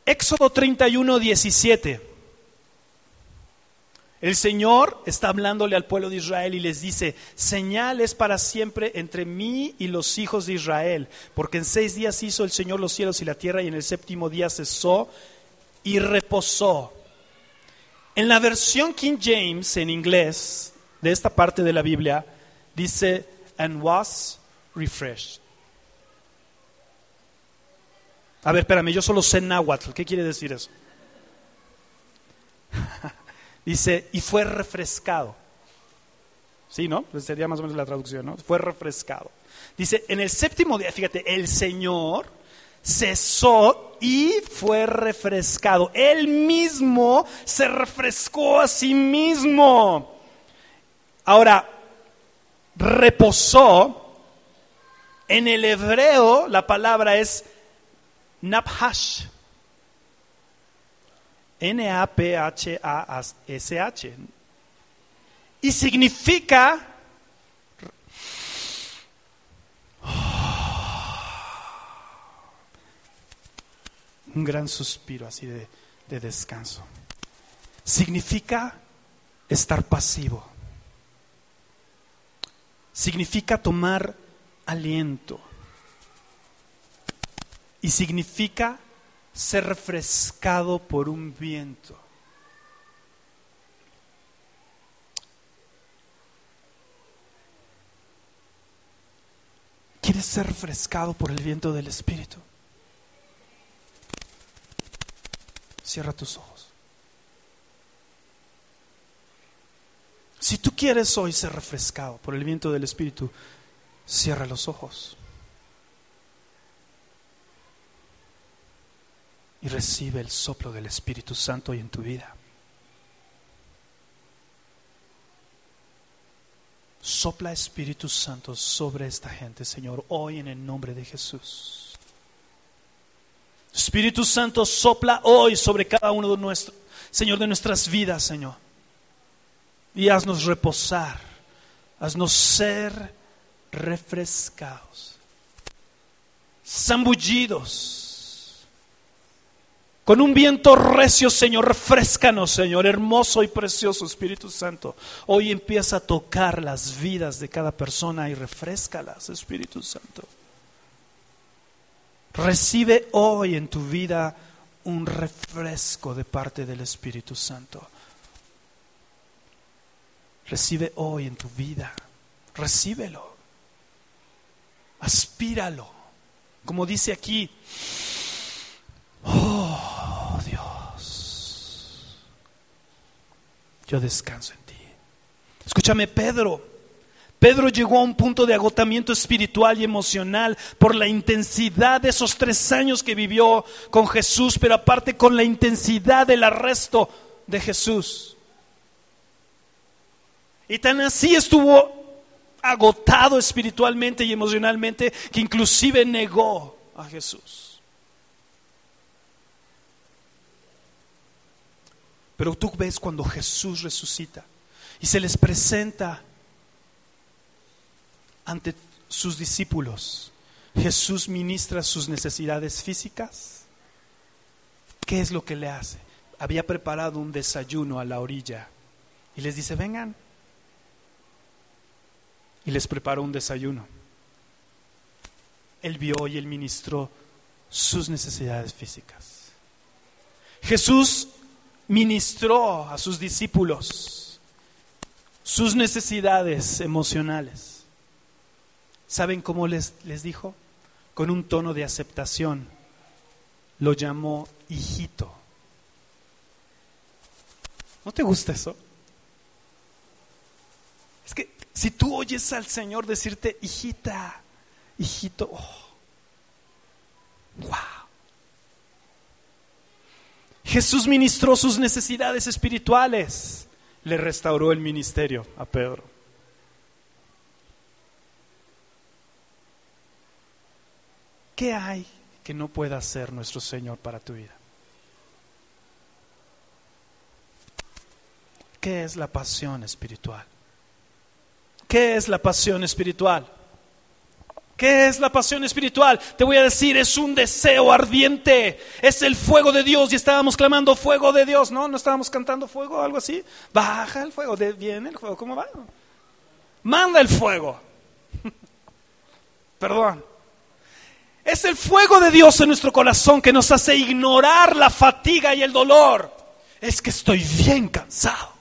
Éxodo 31, 17. El Señor está hablándole al pueblo de Israel y les dice, señales para siempre entre mí y los hijos de Israel, porque en seis días hizo el Señor los cielos y la tierra y en el séptimo día cesó y reposó. En la versión King James en inglés de esta parte de la Biblia dice, and was refreshed. A ver, espérame, yo solo sé náhuatl. ¿Qué quiere decir eso? Dice, y fue refrescado. Sí, ¿no? Pues sería más o menos la traducción, ¿no? Fue refrescado. Dice, en el séptimo día, fíjate, el Señor cesó y fue refrescado. Él mismo se refrescó a sí mismo. Ahora, reposó. En el hebreo la palabra es naphash. N-A-P-H-A-S-H. Y significa un gran suspiro así de, de, descanso. Significa estar pasivo. Significa tomar aliento. Y significa ser refrescado por un viento. ¿Quieres ser refrescado por el viento del Espíritu? Cierra tus ojos. Si tú quieres hoy ser refrescado por el viento del Espíritu, cierra los ojos. y recibe el soplo del Espíritu Santo hoy en tu vida. Sopla Espíritu Santo sobre esta gente, Señor, hoy en el nombre de Jesús. Espíritu Santo, sopla hoy sobre cada uno de nuestros, Señor, de nuestras vidas, Señor. Y haznos reposar, haznos ser refrescados, zambullidos con un viento recio, Señor, refrescanos, Señor, hermoso y precioso Espíritu Santo. Hoy empieza a tocar las vidas de cada persona y refrescalas, Espíritu Santo. Recibe hoy en tu vida un refresco de parte del Espíritu Santo. Recibe hoy en tu vida, recíbelo, aspíralo, como dice aquí. Oh, yo descanso en ti. Escúchame, Pedro. Pedro llegó a un punto de agotamiento espiritual y emocional por la intensidad de esos tres años que vivió con Jesús, pero aparte con la intensidad del arresto de Jesús. Y tan así estuvo agotado espiritualmente y emocionalmente que inclusive negó a Jesús. Pero tú ves cuando Jesús resucita y se les presenta ante sus discípulos. Jesús ministra sus necesidades físicas. ¿Qué es lo que le hace? Había preparado un desayuno a la orilla y les dice, vengan. Y les preparó un desayuno. Él vio y él ministró sus necesidades físicas. Jesús ministró a sus discípulos sus necesidades emocionales. ¿Saben cómo les, les dijo? Con un tono de aceptación. Lo llamó hijito. ¿No te gusta eso? Es que si tú oyes al Señor decirte, hijita, hijito, oh, wow. Jesús ministró sus necesidades espirituales. Le restauró el ministerio a Pedro. ¿Qué hay que no pueda hacer nuestro Señor para tu vida? ¿Qué es la pasión espiritual? ¿Qué es la pasión espiritual? ¿Qué es la pasión espiritual? Te voy a decir, es un deseo ardiente, es el fuego de Dios y estábamos clamando fuego de Dios, ¿no? ¿No estábamos cantando fuego o algo así? Baja el fuego, viene el fuego, ¿cómo va? Manda el fuego. Perdón. Es el fuego de Dios en nuestro corazón que nos hace ignorar la fatiga y el dolor. Es que estoy bien cansado.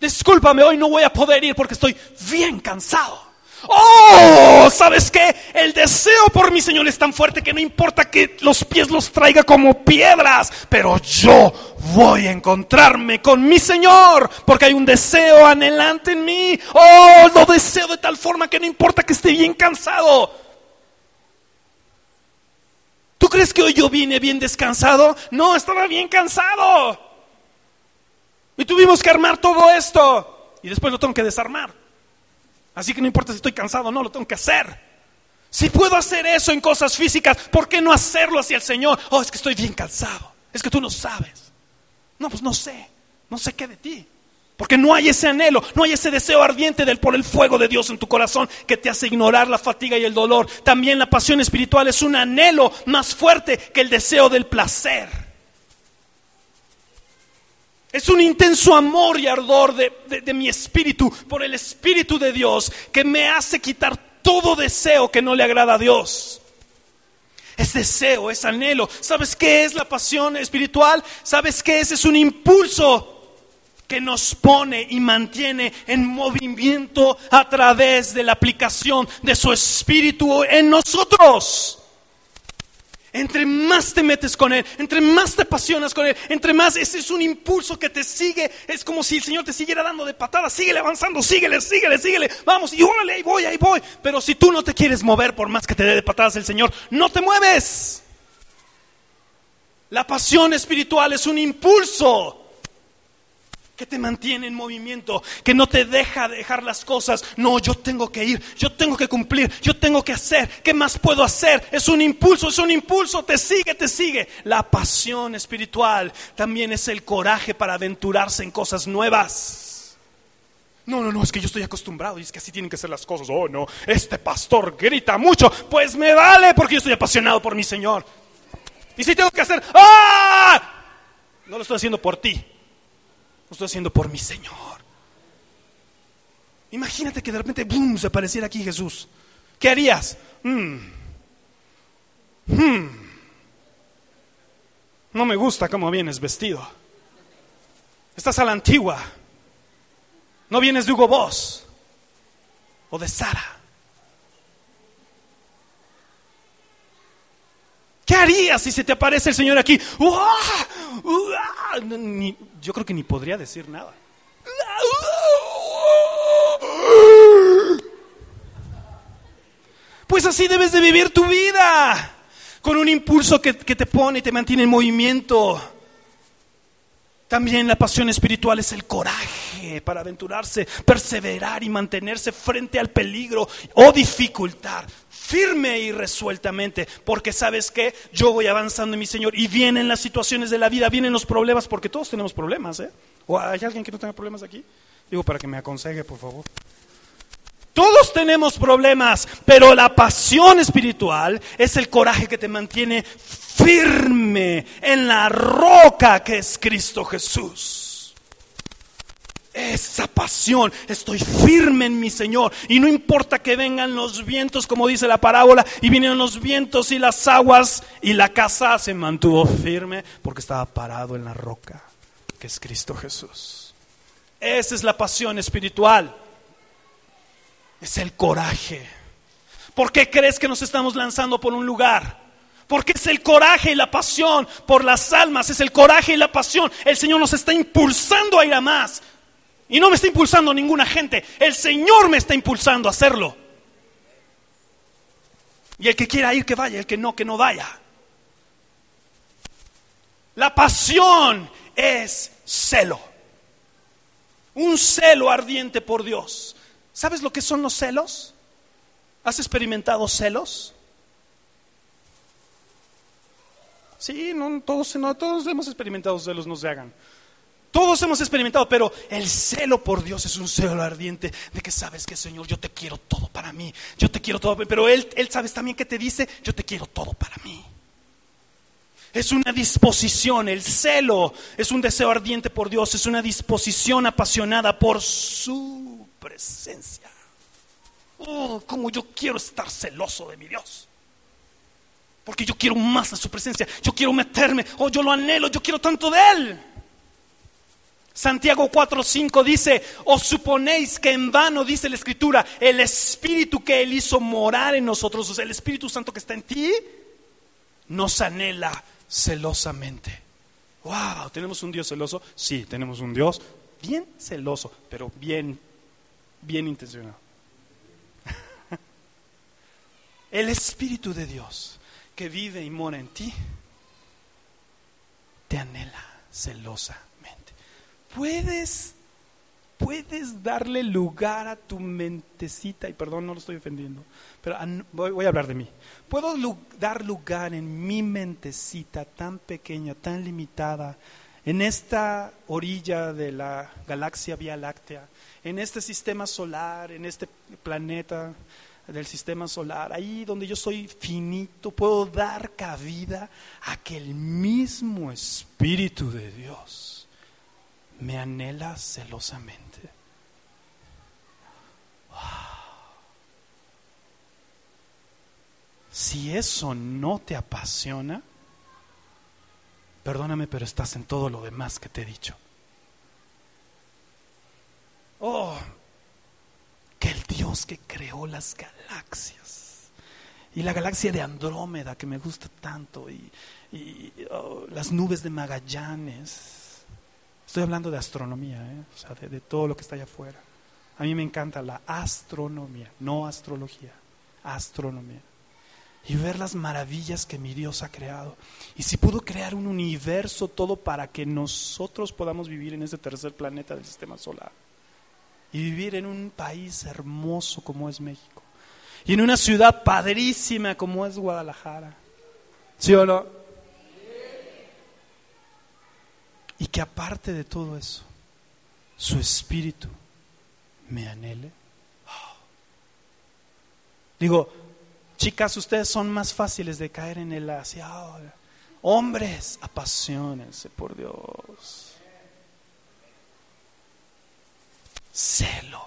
Discúlpame, hoy no voy a poder ir porque estoy bien cansado. Oh, ¿sabes qué? El deseo por mi Señor es tan fuerte que no importa que los pies los traiga como piedras, pero yo voy a encontrarme con mi Señor, porque hay un deseo anhelante en mí. Oh, lo deseo de tal forma que no importa que esté bien cansado. ¿Tú crees que hoy yo vine bien descansado? No, estaba bien cansado. Y tuvimos que armar todo esto. Y después lo tengo que desarmar. Así que no importa si estoy cansado o no, lo tengo que hacer. Si puedo hacer eso en cosas físicas, ¿por qué no hacerlo hacia el Señor? Oh, es que estoy bien cansado. Es que tú no sabes. No, pues no sé. No sé qué de ti. Porque no hay ese anhelo, no hay ese deseo ardiente del por el fuego de Dios en tu corazón que te hace ignorar la fatiga y el dolor. También la pasión espiritual es un anhelo más fuerte que el deseo del placer. Es un intenso amor y ardor de, mi espíritu por el Espíritu de Dios que me hace quitar todo deseo que no le agrada a Dios. Es deseo, es anhelo. ¿Sabes qué es la pasión espiritual? ¿Sabes qué es? Es un impulso que nos pone y mantiene en movimiento a través de la aplicación de su espíritu en nosotros. Entre más te metes con Él, entre más te apasionas con Él, entre más ese es un impulso que te sigue. Es como si el Señor te siguiera dando de patadas. Síguele avanzando, síguele, síguele, síguele. Vamos, y órale, ahí voy, ahí voy. Pero si tú no te quieres mover por más que te dé de patadas el Señor, no te mueves. La pasión espiritual es un impulso que te mantiene en movimiento, que no te deja dejar las cosas. No, yo tengo que ir, yo tengo que cumplir, yo tengo que hacer. ¿Qué más puedo hacer? Es un impulso, es un impulso, te sigue, te sigue. La pasión espiritual también es el coraje para aventurarse en cosas nuevas. No, no, no, es que yo estoy acostumbrado y es que así tienen que ser las cosas. Oh, no, este pastor grita mucho, pues me vale porque yo estoy apasionado por mi Señor. Y si tengo que hacer, ¡ah! No lo estoy haciendo por ti, estoy haciendo por mi Señor. Imagínate que de repente, ¡boom!, se apareciera aquí Jesús. ¿Qué harías? Hmm. Hmm. No me gusta cómo vienes vestido. Estás a la antigua. No vienes de Hugo Boss o de Sara. ¿Qué harías si se te aparece el Señor aquí? Yo creo que ni podría decir nada. Pues así debes de vivir tu vida, con un impulso que, que te pone y te mantiene en movimiento. También la pasión espiritual es el coraje para aventurarse, perseverar y mantenerse frente al peligro o dificultad firme y resueltamente, porque sabes que yo voy avanzando en mi Señor y vienen las situaciones de la vida, vienen los problemas, porque todos tenemos problemas, ¿eh? ¿O hay alguien que no tenga problemas aquí? Digo, para que me aconseje, por favor. Todos tenemos problemas, pero la pasión espiritual es el coraje que te mantiene firme en la roca que es Cristo Jesús esa pasión, estoy firme en mi Señor. Y no importa que vengan los vientos, como dice la parábola, y vinieron los vientos y las aguas, y la casa se mantuvo firme porque estaba parado en la roca, que es Cristo Jesús. Esa es la pasión espiritual. Es el coraje. ¿Por qué crees que nos estamos lanzando por un lugar? Porque es el coraje y la pasión por las almas, es el coraje y la pasión. El Señor nos está impulsando a ir a más. Y no me está impulsando ninguna gente, el Señor me está impulsando a hacerlo. Y el que quiera ir, que vaya, el que no, que no vaya. La pasión es celo. Un celo ardiente por Dios. ¿Sabes lo que son los celos? ¿Has experimentado celos? Sí, no todos, no, todos hemos experimentado celos, no se hagan. Todos hemos experimentado, pero el celo por Dios es un celo ardiente de que sabes que Señor, yo te quiero todo para mí, yo te quiero todo, pero Él, él sabes también que te dice, yo te quiero todo para mí. Es una disposición, el celo es un deseo ardiente por Dios, es una disposición apasionada por su presencia. Oh, como yo quiero estar celoso de mi Dios. Porque yo quiero más de su presencia, yo quiero meterme, oh, yo lo anhelo, yo quiero tanto de Él. Santiago 4:5 dice, os suponéis que en vano, dice la Escritura, el Espíritu que Él hizo morar en nosotros, el Espíritu Santo que está en ti, nos anhela celosamente. Wow, ¿tenemos un Dios celoso? Sí, tenemos un Dios bien celoso, pero bien, bien intencionado. el Espíritu de Dios que vive y mora en ti, te anhela celosamente puedes, puedes darle lugar a tu mentecita, y perdón, no lo estoy ofendiendo, pero voy, a hablar de mí. Puedo dar lugar en mi mentecita tan pequeña, tan limitada, en esta orilla de la galaxia Vía Láctea, en este sistema solar, en este planeta del sistema solar, ahí donde yo soy finito, puedo dar cabida a que el mismo Espíritu de Dios me anhela celosamente. Si eso no te apasiona, perdóname, pero estás en todo lo demás que te he dicho. Oh, que el Dios que creó las galaxias y la galaxia de Andrómeda que me gusta tanto y, oh, las nubes de Magallanes Estoy hablando de astronomía, ¿eh? o sea, de, todo lo que está allá afuera. A mí me encanta la astronomía, no astrología, astronomía. Y ver las maravillas que mi Dios ha creado. Y si pudo crear un universo todo para que nosotros podamos vivir en ese tercer planeta del sistema solar. Y vivir en un país hermoso como es México. Y en una ciudad padrísima como es Guadalajara. ¿Sí o no? Y que aparte de todo eso, su espíritu me anhele. Digo, chicas, ustedes son más fáciles de caer en el hacia Hombres, apasionense por Dios. Celo.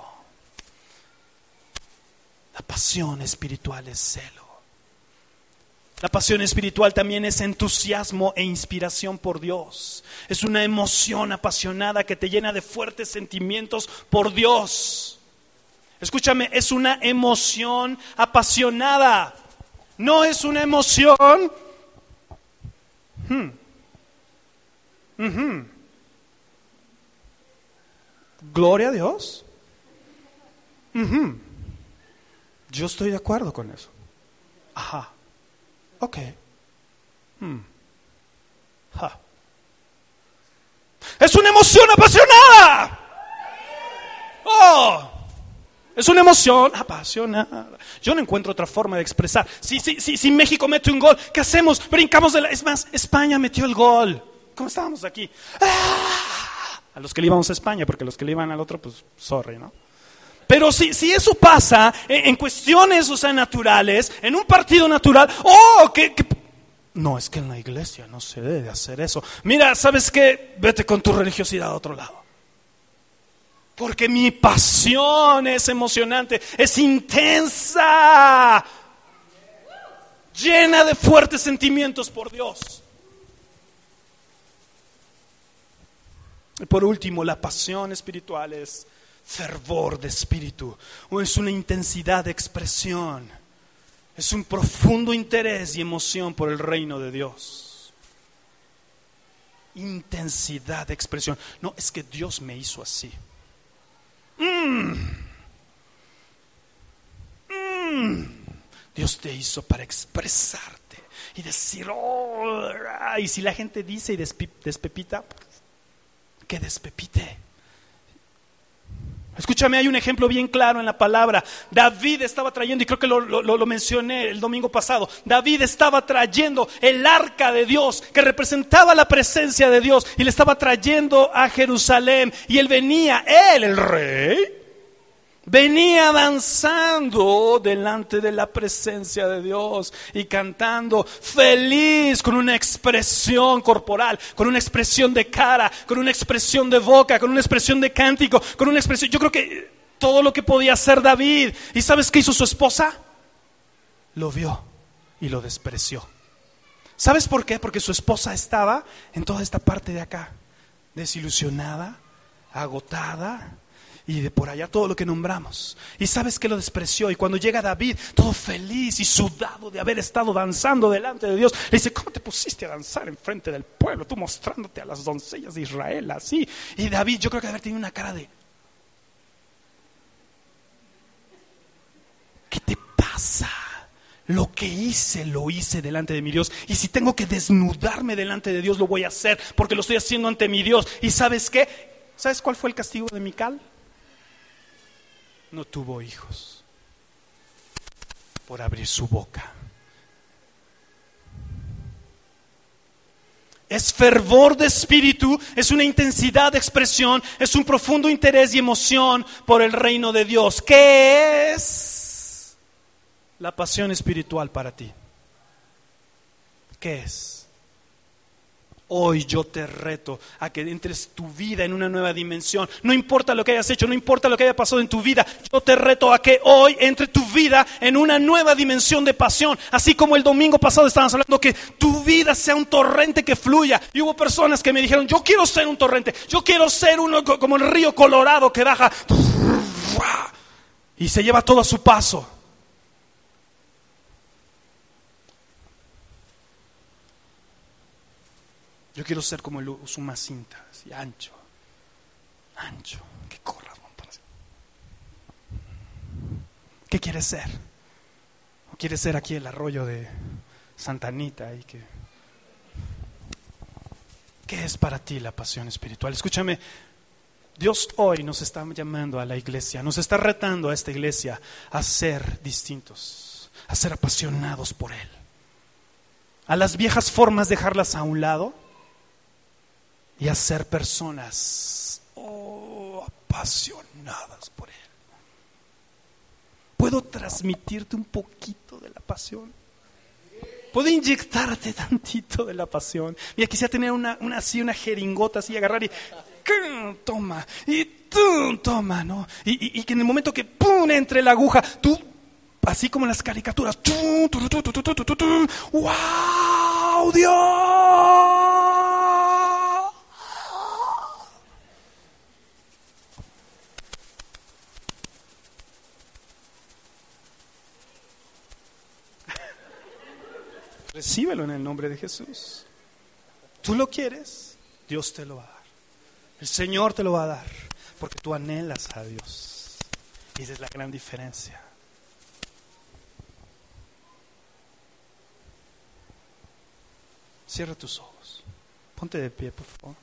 La pasión espiritual es celo. La pasión espiritual también es entusiasmo e inspiración por Dios. Es una emoción apasionada que te llena de fuertes sentimientos por Dios. Escúchame, es una emoción apasionada. No es una emoción... Hmm, Gloria a Dios. Yo estoy de acuerdo con eso. Ajá. Ok. Hmm. Es una emoción apasionada. Oh. Es una emoción apasionada. Yo no encuentro otra forma de expresar. Si, si, si, si México mete un gol, ¿qué hacemos? Brincamos de la... Es más, España metió el gol. ¿Cómo estábamos aquí? ¡Ah! A los que le íbamos a España, porque los que le iban al otro, pues, sorry, ¿no? Pero si, si eso pasa en, cuestiones, o sea, naturales, en un partido natural, oh, que, No, es que en la iglesia no se debe hacer eso. Mira, ¿sabes qué? Vete con tu religiosidad a otro lado. Porque mi pasión es emocionante, es intensa, llena de fuertes sentimientos por Dios. Y por último, la pasión espiritual es fervor de espíritu, o es una intensidad de expresión, es un profundo interés y emoción por el reino de Dios. Intensidad de expresión. No, es que Dios me hizo así. Mm. Mm. Dios te hizo para expresarte y decir, oh, y si la gente dice y despepita, que despepite. Escúchame, hay un ejemplo bien claro en la palabra. David estaba trayendo, y creo que lo, mencioné el domingo pasado, David estaba trayendo el arca de Dios, que representaba la presencia de Dios, y le estaba trayendo a Jerusalén. Y él venía, él, el rey, venía avanzando delante de la presencia de Dios y cantando feliz con una expresión corporal, con una expresión de cara, con una expresión de boca, con una expresión de cántico, con una expresión... Yo creo que todo lo que podía hacer David. ¿Y sabes qué hizo su esposa? Lo vio y lo despreció. ¿Sabes por qué? Porque su esposa estaba en toda esta parte de acá, desilusionada, agotada, y de por allá todo lo que nombramos. Y sabes que lo despreció. Y cuando llega David, todo feliz y sudado de haber estado danzando delante de Dios, le dice, ¿cómo te pusiste a danzar en frente del pueblo? Tú mostrándote a las doncellas de Israel así. Y David, yo creo que haber tenido una cara de... ¿Qué te pasa? Lo que hice, lo hice delante de mi Dios. Y si tengo que desnudarme delante de Dios, lo voy a hacer, porque lo estoy haciendo ante mi Dios. ¿Y sabes qué? ¿Sabes cuál fue el castigo de Mical? No tuvo hijos por abrir su boca. Es fervor de espíritu, es una intensidad de expresión, es un profundo interés y emoción por el reino de Dios. ¿Qué es la pasión espiritual para ti? ¿Qué es? Hoy yo te reto a que entres tu vida en una nueva dimensión. No importa lo que hayas hecho, no importa lo que haya pasado en tu vida. Yo te reto a que hoy entre tu vida en una nueva dimensión de pasión. Así como el domingo pasado estábamos hablando que tu vida sea un torrente que fluya. Y hubo personas que me dijeron, yo quiero ser un torrente. Yo quiero ser uno como el río Colorado que baja y se lleva todo a su paso. Yo quiero ser como el Usumacinta, así ancho, ancho, que corra montones. ¿Qué quieres ser? ¿O quieres ser aquí el arroyo de Santa Anita y que ¿Qué es para ti la pasión espiritual? Escúchame, Dios hoy nos está llamando a la iglesia, nos está retando a esta iglesia a ser distintos, a ser apasionados por Él. A las viejas formas dejarlas a un lado y a ser personas oh, apasionadas por Él. ¿Puedo transmitirte un poquito de la pasión? ¿Puedo inyectarte tantito de la pasión? Mira, quisiera tener una, así, una jeringota así, agarrar y toma, y tú toma, ¿no? Y, que en el momento que pum, entre la aguja, tú, así como en las caricaturas, ¡wow, Dios! Recíbelo en el nombre de Jesús. Tú lo quieres, Dios te lo va a dar. El Señor te lo va a dar, porque tú anhelas a Dios. Y esa es la gran diferencia. Cierra tus ojos. Ponte de pie, por favor.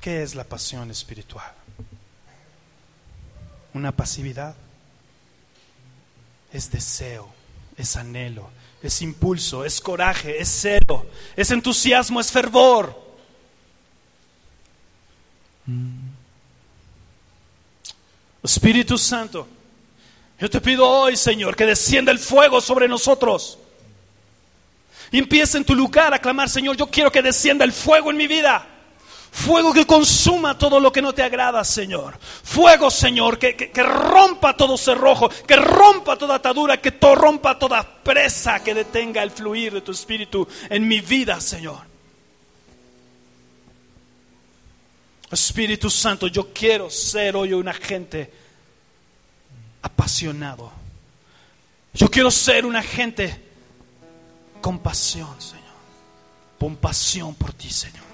¿Qué es la pasión espiritual? Una pasividad. Es deseo, es anhelo, es impulso, es coraje, es celo, es entusiasmo, es fervor. Espíritu Santo, yo te pido hoy, Señor, que descienda el fuego sobre nosotros. Y empieza en tu lugar a clamar, Señor, yo quiero que descienda el fuego en mi vida. Fuego que consuma todo lo que no te agrada, Señor. Fuego, Señor, que, rompa todo cerrojo, que rompa toda atadura, que rompa toda presa que detenga el fluir de tu espíritu en mi vida, Señor. Espíritu Santo, yo quiero ser hoy un agente apasionado. Yo quiero ser un agente con pasión, Señor. Con pasión por ti, Señor.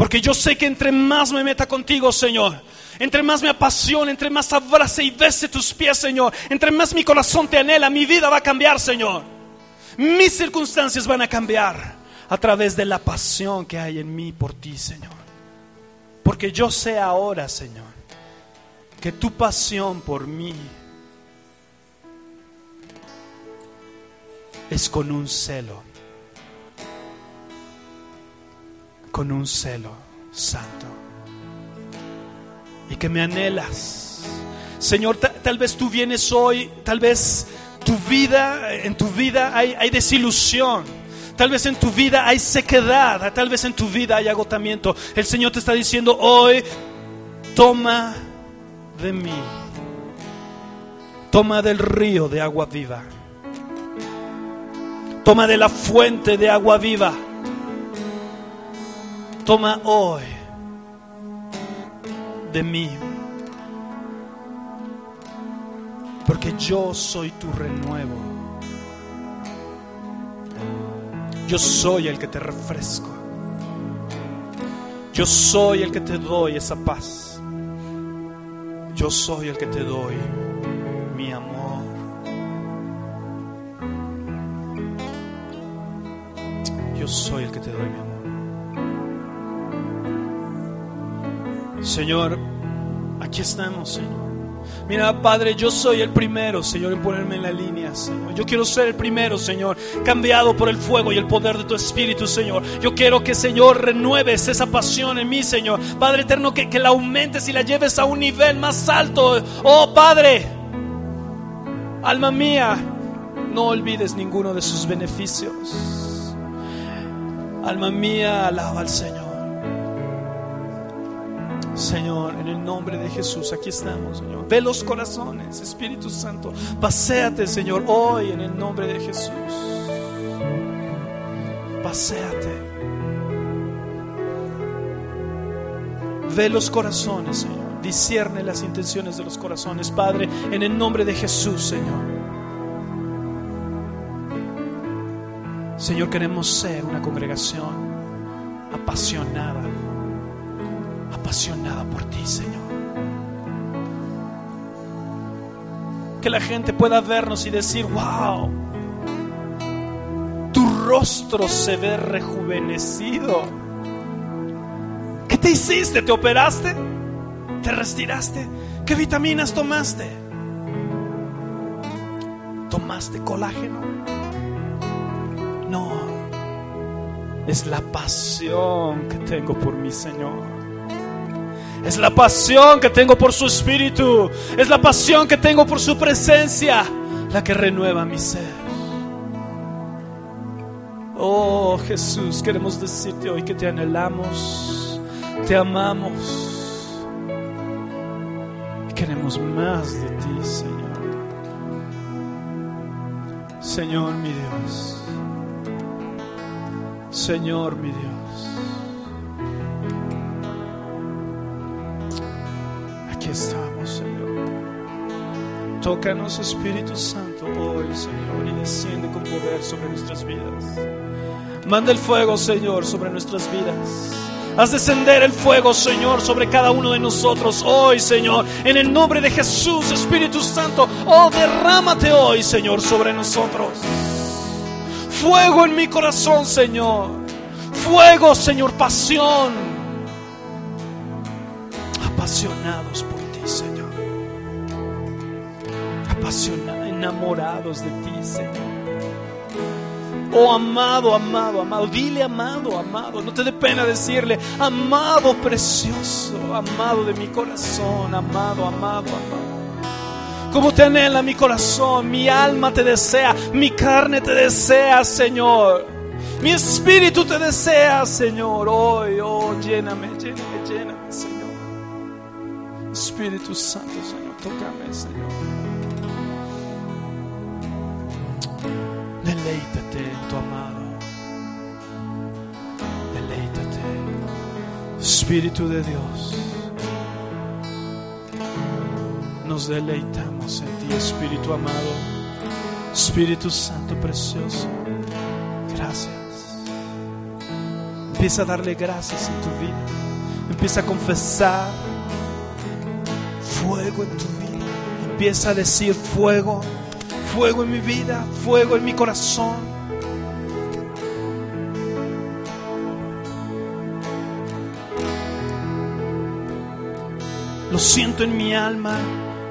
Porque yo sé que entre más me meta contigo, Señor, entre más me apasione, entre más abrace y bese tus pies, Señor, entre más mi corazón te anhela, mi vida va a cambiar, Señor. Mis circunstancias van a cambiar. a través de la pasión que hay en mí por ti, Señor. Porque yo sé ahora, Señor, que tu pasión por mí es con un celo, con un celo santo. Y que me anhelas. Señor, tal vez tú vienes hoy, tal vez tu vida, en tu vida hay, hay desilusión. Tal vez en tu vida hay sequedad, tal vez en tu vida hay agotamiento. El Señor te está diciendo hoy, toma de mí, toma del río de agua viva. Toma de la fuente de agua viva. Toma hoy de mí. Porque yo soy tu renuevo. Yo soy el que te refresco. Yo soy el que te doy esa paz. Yo soy el que te doy mi amor. Yo soy el que te doy mi amor. Señor, aquí estamos, Señor. Mira, Padre, yo soy el primero, Señor, en ponerme en la línea, Señor. Yo quiero ser el primero, Señor, cambiado por el fuego y el poder de tu Espíritu, Señor. Yo quiero que, Señor, renueves esa pasión en mí, Señor. Padre eterno, que, que la aumentes y la lleves a un nivel más alto. Oh, Padre, alma mía, no olvides ninguno de sus beneficios. Alma mía, alaba al Señor. Señor, en el nombre de Jesús, aquí estamos, Señor. Ve los corazones, Espíritu Santo. Paseate, Señor, hoy en el nombre de Jesús. Paseate. Ve los corazones, Señor. Discierne las intenciones de los corazones, Padre, en el nombre de Jesús, Señor. Señor, queremos ser una congregación apasionada, apasionada por ti, Señor. Que la gente pueda vernos y decir, wow, tu rostro se ve rejuvenecido. ¿Qué te hiciste? ¿Te operaste? ¿Te retiraste? ¿Qué vitaminas tomaste? ¿Tomaste colágeno? No, es la pasión que tengo por mi Señor. Es la pasión que tengo por su espíritu. Es la pasión que tengo por su presencia la que renueva mi ser. Oh Jesús, queremos decirte hoy que te anhelamos, te amamos y queremos más de ti, Señor. Señor mi Dios. Señor mi Dios. Estamos, Señor. Tócanos, Espíritu Santo, hoy, Señor, y desciende con poder sobre nuestras vidas. Manda el fuego, Señor, sobre nuestras vidas. Haz descender el fuego, Señor, sobre cada uno de nosotros hoy, Señor. En el nombre de Jesús, Espíritu Santo, oh, derrámate hoy, Señor, sobre nosotros. Fuego en mi corazón, Señor. Fuego, Señor, pasión. Apasionados por Enamorados de ti, Señor. Oh amado, amado, amado. Dile amado, amado. No te dé pena decirle, amado precioso, amado de mi corazón, amado, amado, amado. Como te anhela mi corazón, mi alma te desea, mi carne te desea, Señor. Mi espíritu te desea, Señor. Hoy, oh, lléname, lléname, lléname, Señor. Espíritu Santo, Señor, tócame, Señor. Amado. Deleítate. Espíritu de Dios. Nos deleitamos en ti, Espíritu amado. Espíritu Santo precioso. Gracias. Empieza a darle gracias en tu vida. Empieza a confesar fuego en tu vida. Empieza a decir fuego fuego en mi vida, fuego en mi corazón. Siento en mi alma,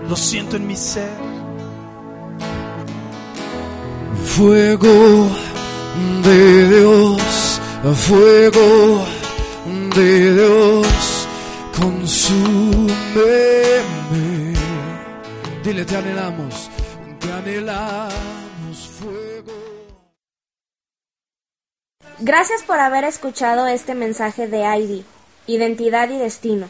lo siento en mi ser. Fuego de Dios, fuego de Dios, consúmeme. Dile, te anhelamos, te anhelamos, fuego. Gracias por haber escuchado este mensaje de ID, Identidad y Destino,